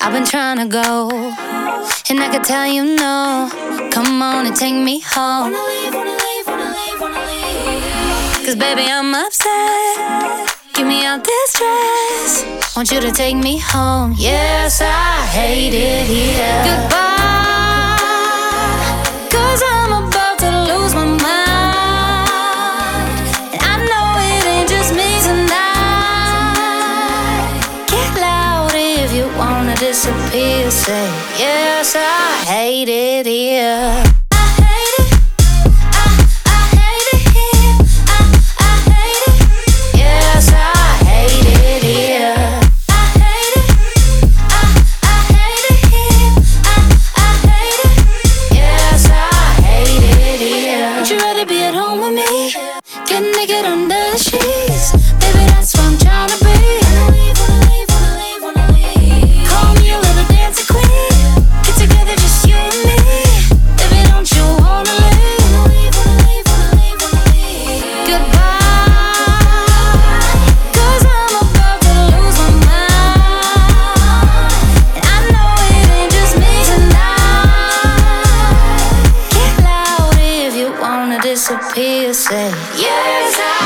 I've been trying to go, and I can tell you no. Come on and take me home. Cause baby, I'm upset. Get me out this dress. Want you to take me home. Yes, I hate it here. I hate it here. I hate it, I hate it here, I hate it, yes, I hate it here. I hate it, I hate it here, I hate it, yes, I hate it here. Would you rather be at home with me? Get naked under the sheets. Disappear. Say, yes, I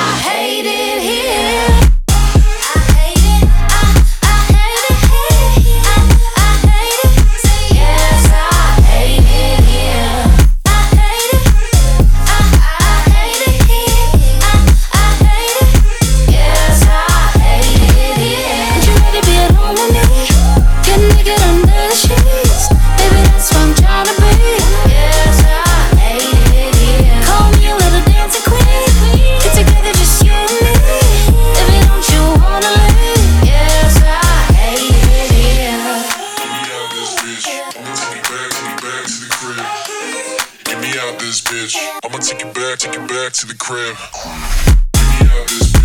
Get me out this bitch. I'ma take you back, take you back to the crib. Get me out this